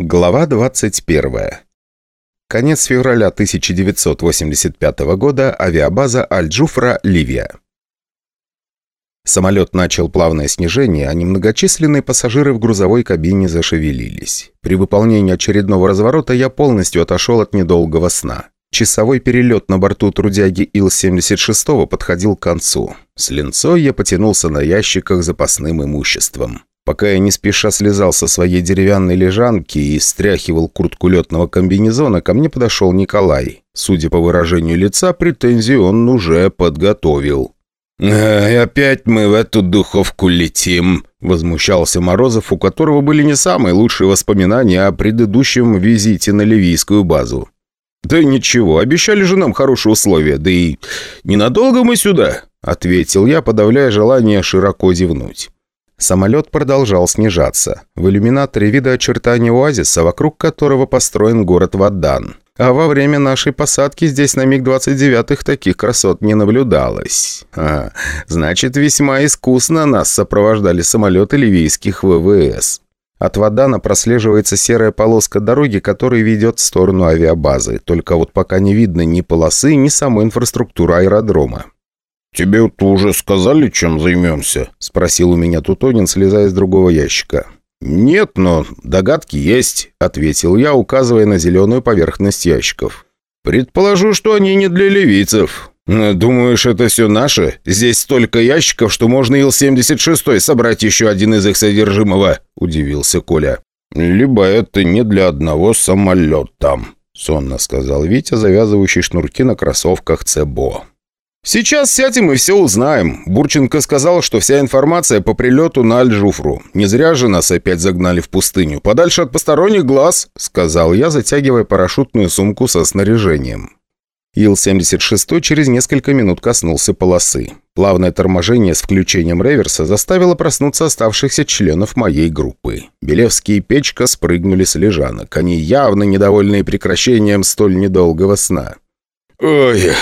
Глава 21. Конец февраля 1985 года. Авиабаза Аль-Джуфра, Ливия. Самолет начал плавное снижение, а немногочисленные пассажиры в грузовой кабине зашевелились. При выполнении очередного разворота я полностью отошел от недолгого сна. Часовой перелет на борту трудяги Ил-76 подходил к концу. С линцой я потянулся на ящиках запасным имуществом. Пока я не спеша слезал со своей деревянной лежанки и стряхивал куртку летного комбинезона, ко мне подошел Николай. Судя по выражению лица, претензии он уже подготовил. «И опять мы в эту духовку летим», — возмущался Морозов, у которого были не самые лучшие воспоминания о предыдущем визите на ливийскую базу. «Да ничего, обещали же нам хорошие условия, да и ненадолго мы сюда», — ответил я, подавляя желание широко зевнуть. Самолет продолжал снижаться. В иллюминаторе вида очертания оазиса, вокруг которого построен город Вадан. А во время нашей посадки здесь на МиГ-29 таких красот не наблюдалось. А, значит, весьма искусно нас сопровождали самолеты ливийских ВВС. От Вадана прослеживается серая полоска дороги, которая ведет в сторону авиабазы. Только вот пока не видно ни полосы, ни самой инфраструктуры аэродрома. «Тебе вот уже сказали, чем займемся?» – спросил у меня Тутонин, слезая с другого ящика. «Нет, но догадки есть», – ответил я, указывая на зеленую поверхность ящиков. «Предположу, что они не для ливийцев. Думаешь, это все наше? Здесь столько ящиков, что можно Ил-76 собрать еще один из их содержимого», – удивился Коля. «Либо это не для одного самолета», – сонно сказал Витя, завязывающий шнурки на кроссовках Цебо. «Сейчас сядем и все узнаем. Бурченко сказал, что вся информация по прилету на Аль-Джуфру. Не зря же нас опять загнали в пустыню. Подальше от посторонних глаз», — сказал я, затягивая парашютную сумку со снаряжением. Ил-76 через несколько минут коснулся полосы. Плавное торможение с включением реверса заставило проснуться оставшихся членов моей группы. Белевский и Печка спрыгнули с лежанок. Они явно недовольные прекращением столь недолгого сна. «Ой,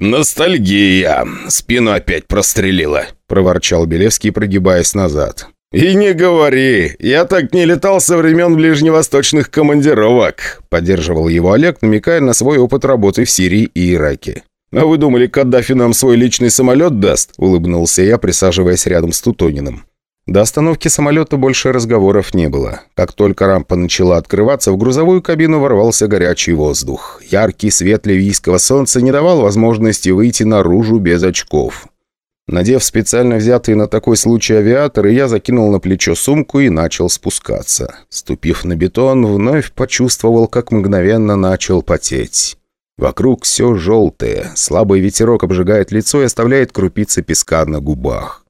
«Ностальгия! Спину опять прострелила!» – проворчал Белевский, прогибаясь назад. «И не говори! Я так не летал со времен ближневосточных командировок!» – поддерживал его Олег, намекая на свой опыт работы в Сирии и Ираке. «А вы думали, Каддафи нам свой личный самолет даст?» – улыбнулся я, присаживаясь рядом с Тутониным. До остановки самолета больше разговоров не было. Как только рампа начала открываться, в грузовую кабину ворвался горячий воздух. Яркий свет ливийского солнца не давал возможности выйти наружу без очков. Надев специально взятые на такой случай авиаторы, я закинул на плечо сумку и начал спускаться. Ступив на бетон, вновь почувствовал, как мгновенно начал потеть. Вокруг все желтое, слабый ветерок обжигает лицо и оставляет крупицы песка на губах.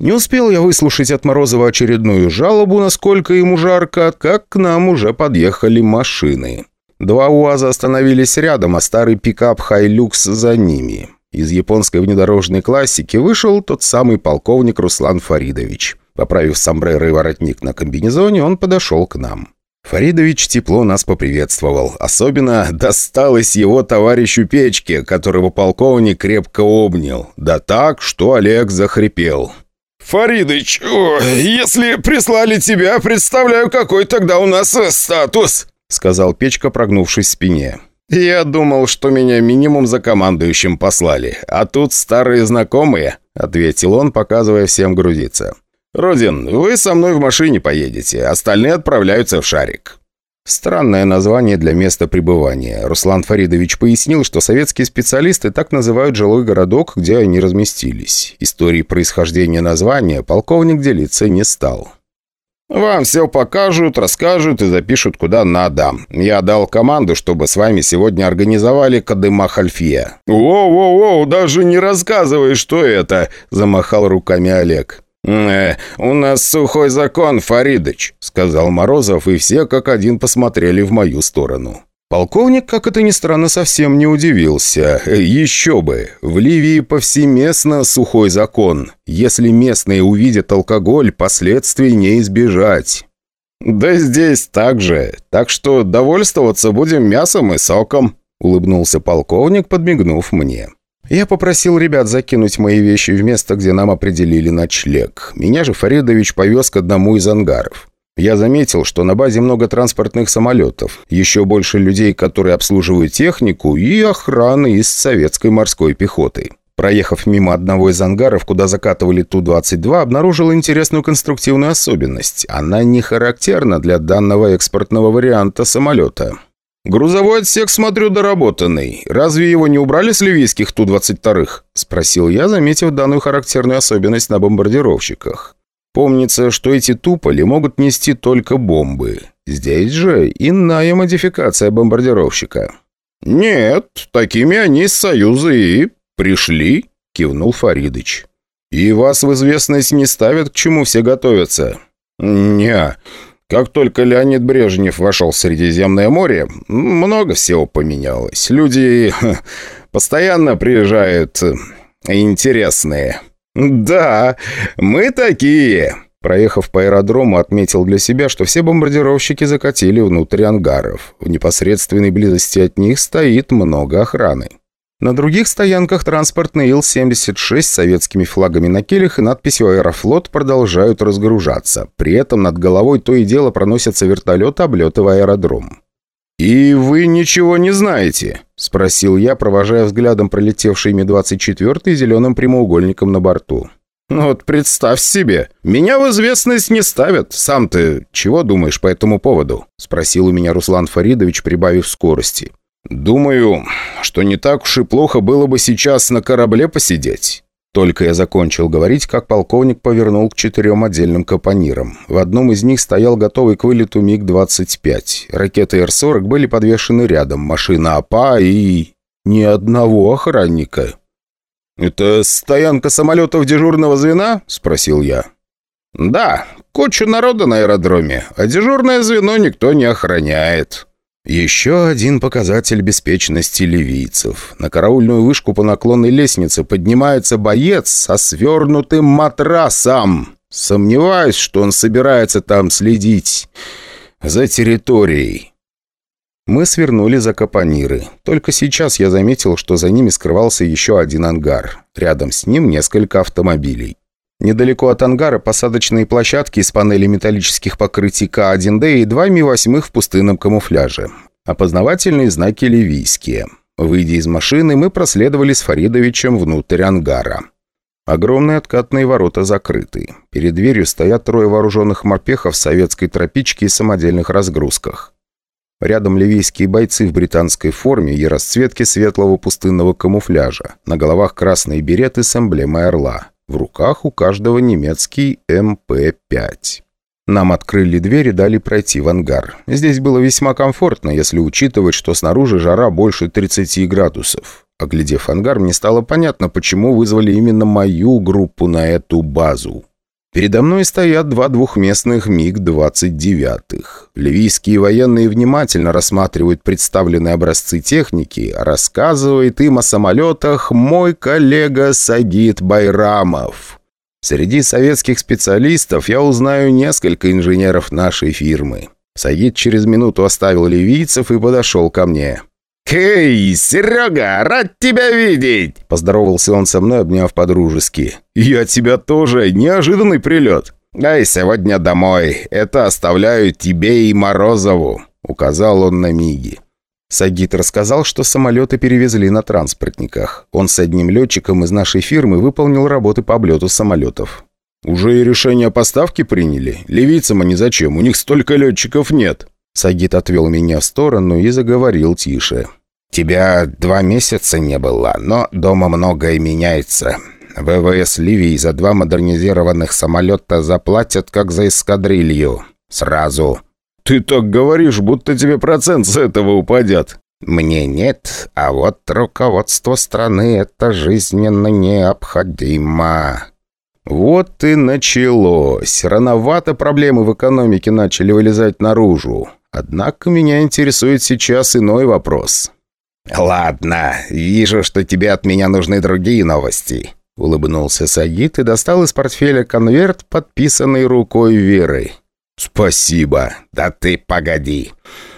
Не успел я выслушать от Морозова очередную жалобу, насколько ему жарко, как к нам уже подъехали машины. Два УАЗа остановились рядом, а старый пикап «Хайлюкс» за ними. Из японской внедорожной классики вышел тот самый полковник Руслан Фаридович. Поправив сомбреро и воротник на комбинезоне, он подошел к нам. Фаридович тепло нас поприветствовал. Особенно досталось его товарищу Печке, которого полковник крепко обнял. Да так, что Олег захрипел. «Фаридыч, если прислали тебя, представляю, какой тогда у нас э, статус», сказал Печка, прогнувшись в спине. «Я думал, что меня минимум за командующим послали, а тут старые знакомые», ответил он, показывая всем грузиться. «Родин, вы со мной в машине поедете, остальные отправляются в шарик». Странное название для места пребывания. Руслан Фаридович пояснил, что советские специалисты так называют жилой городок, где они разместились. Истории происхождения названия полковник делиться не стал. «Вам все покажут, расскажут и запишут куда надо. Я дал команду, чтобы с вами сегодня организовали Кадыма Хальфия». «Воу-воу-воу, даже не рассказывай, что это!» – замахал руками Олег. «Э, «У нас сухой закон, Фаридыч», — сказал Морозов, и все как один посмотрели в мою сторону. Полковник, как это ни странно, совсем не удивился. Еще бы, в Ливии повсеместно сухой закон. Если местные увидят алкоголь, последствий не избежать. «Да здесь так же, так что довольствоваться будем мясом и соком», — улыбнулся полковник, подмигнув мне. Я попросил ребят закинуть мои вещи в место, где нам определили ночлег. Меня же Фаридович повез к одному из ангаров. Я заметил, что на базе много транспортных самолетов, еще больше людей, которые обслуживают технику, и охраны из советской морской пехоты. Проехав мимо одного из ангаров, куда закатывали Ту-22, обнаружил интересную конструктивную особенность. Она не характерна для данного экспортного варианта самолета. «Грузовой отсек, смотрю, доработанный. Разве его не убрали с ливийских Ту-22?» – спросил я, заметив данную характерную особенность на бомбардировщиках. Помнится, что эти туполи могут нести только бомбы. Здесь же иная модификация бомбардировщика. «Нет, такими они из Союза и пришли», – кивнул Фаридыч. «И вас в известность не ставят, к чему все готовятся?» «Не, как только Леонид Брежнев вошел в Средиземное море, много всего поменялось. Люди постоянно приезжают э, интересные. «Да, мы такие!» Проехав по аэродрому, отметил для себя, что все бомбардировщики закатили внутрь ангаров. В непосредственной близости от них стоит много охраны. На других стоянках транспортный Ил-76 с советскими флагами на келях и надписью «Аэрофлот» продолжают разгружаться. При этом над головой то и дело проносятся вертолеты, облетывая аэродром. «И вы ничего не знаете?» – спросил я, провожая взглядом пролетевший Ми-24 зеленым прямоугольником на борту. «Ну «Вот представь себе, меня в известность не ставят. Сам ты чего думаешь по этому поводу?» – спросил у меня Руслан Фаридович, прибавив скорости. «Думаю, что не так уж и плохо было бы сейчас на корабле посидеть». Только я закончил говорить, как полковник повернул к четырем отдельным капонирам. В одном из них стоял готовый к вылету МиГ-25. Ракеты Р-40 были подвешены рядом, машина АПА и... ни одного охранника. «Это стоянка самолетов дежурного звена?» – спросил я. «Да, куча народа на аэродроме, а дежурное звено никто не охраняет». Еще один показатель беспечности ливийцев. На караульную вышку по наклонной лестнице поднимается боец со свернутым матрасом. Сомневаюсь, что он собирается там следить за территорией. Мы свернули за капониры. Только сейчас я заметил, что за ними скрывался еще один ангар. Рядом с ним несколько автомобилей. Недалеко от ангара посадочные площадки из панелей металлических покрытий К-1Д и два Ми-8 в пустынном камуфляже. Опознавательные знаки ливийские. Выйдя из машины, мы проследовали с Фаридовичем внутрь ангара. Огромные откатные ворота закрыты. Перед дверью стоят трое вооруженных морпехов советской тропичке и самодельных разгрузках. Рядом ливийские бойцы в британской форме и расцветке светлого пустынного камуфляжа. На головах красные береты с эмблемой орла. В руках у каждого немецкий МП-5. Нам открыли дверь и дали пройти в ангар. Здесь было весьма комфортно, если учитывать, что снаружи жара больше 30 градусов. Оглядев ангар, мне стало понятно, почему вызвали именно мою группу на эту базу. Передо мной стоят два двухместных МиГ-29. Ливийские военные внимательно рассматривают представленные образцы техники, рассказывает им о самолетах мой коллега Сагит Байрамов. Среди советских специалистов я узнаю несколько инженеров нашей фирмы. Сагит через минуту оставил ливийцев и подошел ко мне. «Эй, Серега, рад тебя видеть!» Поздоровался он со мной, обняв по-дружески. «Я тебя тоже. Неожиданный прилет». «Ай, сегодня домой. Это оставляю тебе и Морозову», — указал он на Миги. Сагит рассказал, что самолеты перевезли на транспортниках. Он с одним летчиком из нашей фирмы выполнил работы по облету самолетов. «Уже и решение о поставке приняли? Ливийцам они зачем? У них столько летчиков нет». Сагит отвел меня в сторону и заговорил тише. «Тебя два месяца не было, но дома многое меняется. ВВС Ливии за два модернизированных самолета заплатят, как за эскадрилью. Сразу». «Ты так говоришь, будто тебе процент с этого упадет». «Мне нет, а вот руководство страны это жизненно необходимо». Вот и началось. Рановато проблемы в экономике начали вылезать наружу. Однако меня интересует сейчас иной вопрос. «Ладно, вижу, что тебе от меня нужны другие новости», — улыбнулся Сагит и достал из портфеля конверт, подписанный рукой Веры. «Спасибо. Да ты погоди.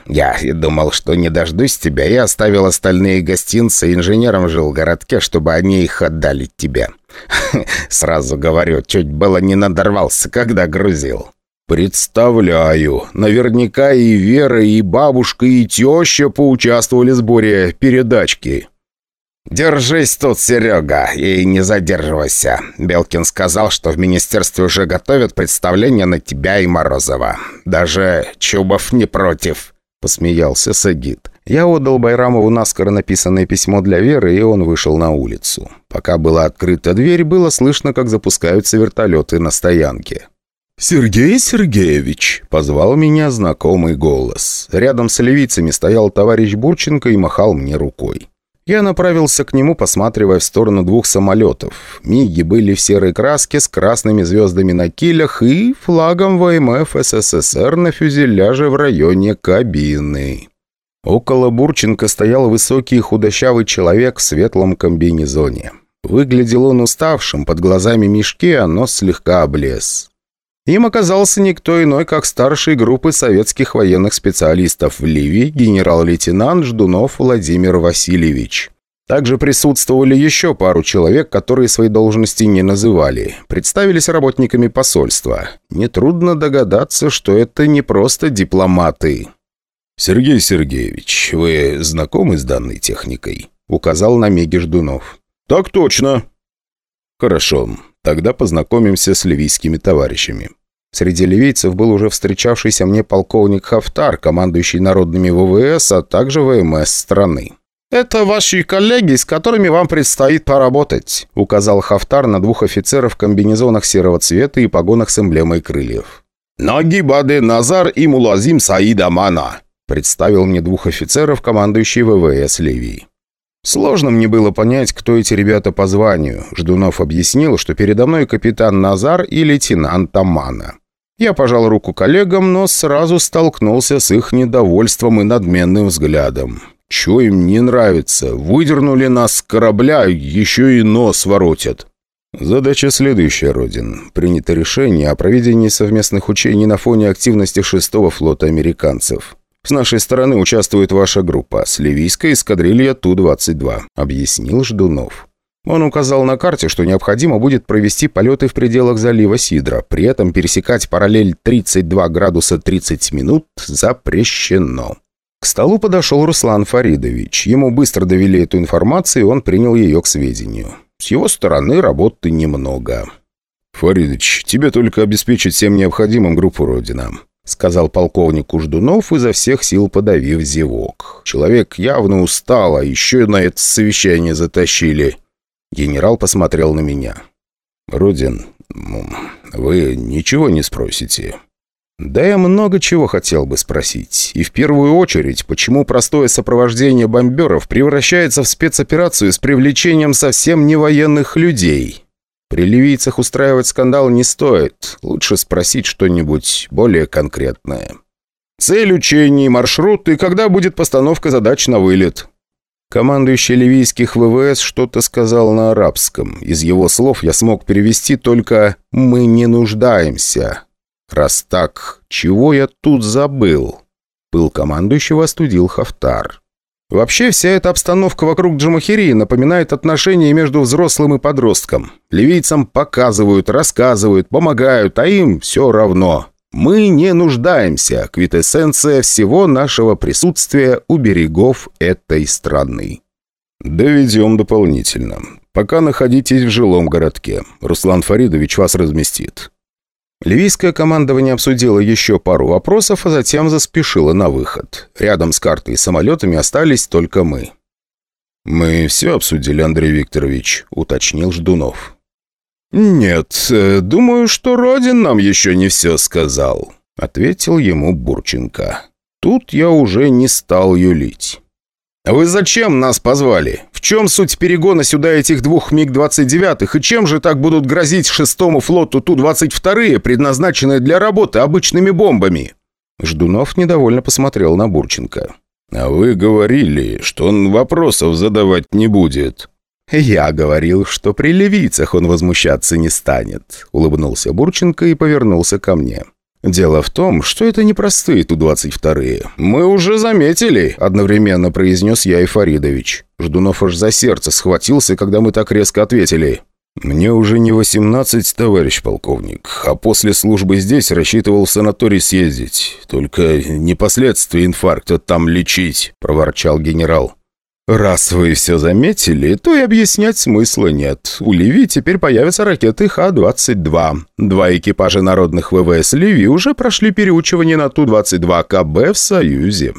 Я думал, что не дождусь тебя и оставил остальные гостинцы инженерам в жилгородке, чтобы они их отдали тебе. Сразу говорю, чуть было не надорвался, когда грузил». «Представляю. Наверняка и Вера, и бабушка, и теща поучаствовали в сборе передачки». «Держись тут, Серега, и не задерживайся. Белкин сказал, что в министерстве уже готовят представление на тебя и Морозова. Даже Чубов не против», — посмеялся Сагит. Я отдал Байрамову наскоро написанное письмо для Веры, и он вышел на улицу. Пока была открыта дверь, было слышно, как запускаются вертолеты на стоянке. «Сергей Сергеевич!» – позвал меня знакомый голос. Рядом с левицами стоял товарищ Бурченко и махал мне рукой. Я направился к нему, посматривая в сторону двух самолетов. «Миги» были в серой краске с красными звездами на килях и флагом ВМФ СССР на фюзеляже в районе кабины. Около Бурченко стоял высокий худощавый человек в светлом комбинезоне. Выглядел он уставшим, под глазами мешки, а нос слегка облез. Им оказался никто иной, как старший группы советских военных специалистов в Ливии генерал-лейтенант Ждунов Владимир Васильевич. Также присутствовали еще пару человек, которые свои должности не называли. Представились работниками посольства. Нетрудно догадаться, что это не просто дипломаты. «Сергей Сергеевич, вы знакомы с данной техникой?» — указал на Меги Ждунов. «Так точно». «Хорошо. Тогда познакомимся с ливийскими товарищами». Среди ливийцев был уже встречавшийся мне полковник Хафтар, командующий народными ВВС, а также ВМС страны. «Это ваши коллеги, с которыми вам предстоит поработать», указал Хафтар на двух офицеров в комбинезонах серого цвета и погонах с эмблемой крыльев. «Нагибаде Назар и Мулазим Саид Амана», представил мне двух офицеров, командующий ВВС Ливии. Сложно мне было понять, кто эти ребята по званию. Ждунов объяснил, что передо мной капитан Назар и лейтенант Амана. Я пожал руку коллегам, но сразу столкнулся с их недовольством и надменным взглядом. Чё им не нравится? Выдернули нас с корабля, еще и нос воротят. Задача следующая, Родин. Принято решение о проведении совместных учений на фоне активности шестого флота американцев. С нашей стороны участвует ваша группа с ливийской эскадрилья Ту-22», — объяснил Ждунов. Он указал на карте, что необходимо будет провести полеты в пределах залива Сидра, при этом пересекать параллель 32 градуса 30 минут запрещено. К столу подошел Руслан Фаридович. Ему быстро довели эту информацию, и он принял ее к сведению. С его стороны работы немного. «Фаридович, тебе только обеспечить всем необходимым группу Родина. — сказал полковник Уждунов, изо всех сил подавив зевок. «Человек явно устал, а еще на это совещание затащили». Генерал посмотрел на меня. «Родин, вы ничего не спросите?» «Да я много чего хотел бы спросить. И в первую очередь, почему простое сопровождение бомберов превращается в спецоперацию с привлечением совсем не военных людей?» При ливийцах устраивать скандал не стоит. Лучше спросить что-нибудь более конкретное. Цель учений, маршрут и когда будет постановка задач на вылет. Командующий ливийских ВВС что-то сказал на арабском. Из его слов я смог перевести только «мы не нуждаемся». Раз так, чего я тут забыл? Пыл командующего остудил Хафтар. Вообще, вся эта обстановка вокруг Джамахирии напоминает отношения между взрослым и подростком. Ливийцам показывают, рассказывают, помогают, а им все равно. Мы не нуждаемся, квитэссенция всего нашего присутствия у берегов этой страны. Доведем дополнительно. Пока находитесь в жилом городке. Руслан Фаридович вас разместит. Ливийское командование обсудило еще пару вопросов, а затем заспешило на выход. Рядом с картой и самолетами остались только мы. «Мы все обсудили, Андрей Викторович», — уточнил Ждунов. «Нет, э, думаю, что Родин нам еще не все сказал», — ответил ему Бурченко. Тут я уже не стал юлить. «Вы зачем нас позвали? В чем суть перегона сюда этих двух МиГ-29? И чем же так будут грозить шестому флоту Ту-22, предназначенные для работы обычными бомбами?» Ждунов недовольно посмотрел на Бурченко. «А вы говорили, что он вопросов задавать не будет». «Я говорил, что при ливийцах он возмущаться не станет», — улыбнулся Бурченко и повернулся ко мне. «Дело в том, что это непростые Ту-22. Мы уже заметили», — одновременно произнес я и Фаридович. Ждунов аж за сердце схватился, когда мы так резко ответили. «Мне уже не 18, товарищ полковник, а после службы здесь рассчитывал в санаторий съездить. Только не последствия инфаркта там лечить», — проворчал генерал. «Раз вы все заметили, то и объяснять смысла нет. У Ливии теперь появятся ракеты Х-22. Два экипажа народных ВВС Ливии уже прошли переучивание на Ту-22КБ в Союзе».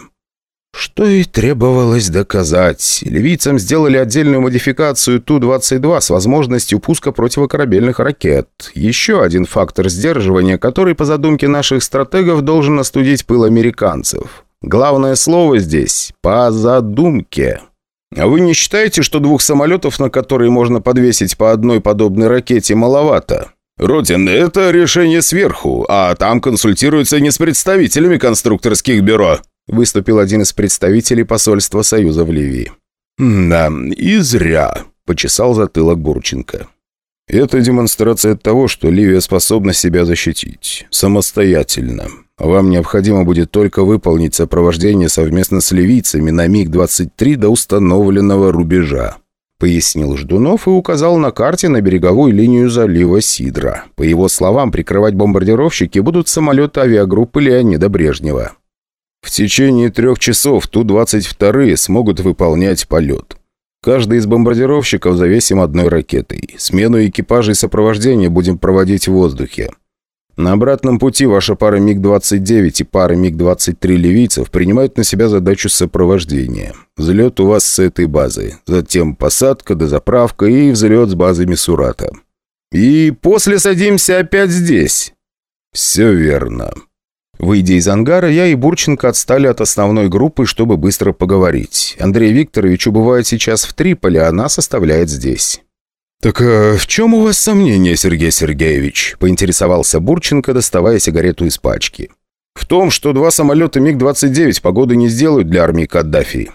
Что и требовалось доказать. Ливийцам сделали отдельную модификацию Ту-22 с возможностью пуска противокорабельных ракет. Еще один фактор сдерживания, который по задумке наших стратегов должен остудить пыл американцев. Главное слово здесь «по задумке». А вы не считаете, что двух самолетов, на которые можно подвесить по одной подобной ракете, маловато? Родин, это решение сверху, а там консультируются не с представителями конструкторских бюро, выступил один из представителей посольства Союза в Ливии. «Да, и зря», — почесал затылок Гурченко. «Это демонстрация того, что Ливия способна себя защитить. Самостоятельно. Вам необходимо будет только выполнить сопровождение совместно с ливийцами на МиГ-23 до установленного рубежа», пояснил Ждунов и указал на карте на береговую линию залива Сидра. По его словам, прикрывать бомбардировщики будут самолеты авиагруппы Леонида Брежнева. В течение трех часов Ту-22 смогут выполнять полет. Каждый из бомбардировщиков завесим одной ракетой. Смену экипажей сопровождения будем проводить в воздухе. На обратном пути ваша пара МиГ-29 и пара МиГ-23 ливийцев принимают на себя задачу сопровождения. Взлет у вас с этой базы. Затем посадка, дозаправка и взлет с базы Мисурата. И после садимся опять здесь. Все верно. Выйдя из ангара, я и Бурченко отстали от основной группы, чтобы быстро поговорить. Андрей Викторович убывает сейчас в Триполи, а нас оставляет здесь. «Так а в чем у вас сомнения, Сергей Сергеевич?» – поинтересовался Бурченко, доставая сигарету из пачки. «В том, что два самолета МиГ-29 погоды не сделают для армии Каддафи».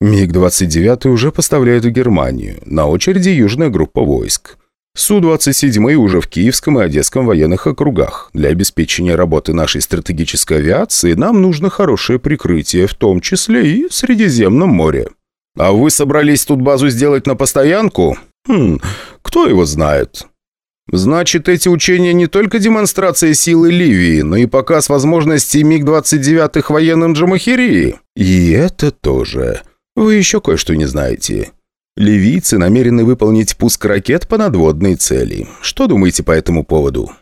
МиГ-29 уже поставляют в Германию. На очереди южная группа войск. Су-27 уже в Киевском и Одесском военных округах. Для обеспечения работы нашей стратегической авиации нам нужно хорошее прикрытие, в том числе и в Средиземном море. А вы собрались тут базу сделать на постоянку? Хм, кто его знает? Значит, эти учения не только демонстрация силы Ливии, но и показ возможностей МиГ-29 военным Джамахирии. И это тоже. Вы еще кое-что не знаете. Ливийцы намерены выполнить пуск ракет по надводной цели. Что думаете по этому поводу?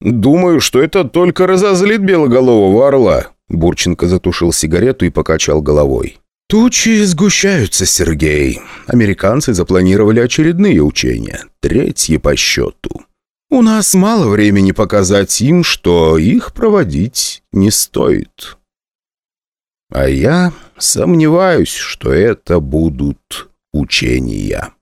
«Думаю, что это только разозлит белоголового орла». Бурченко затушил сигарету и покачал головой. «Тучи сгущаются, Сергей. Американцы запланировали очередные учения, третьи по счету. У нас мало времени показать им, что их проводить не стоит. А я сомневаюсь, что это будут учения».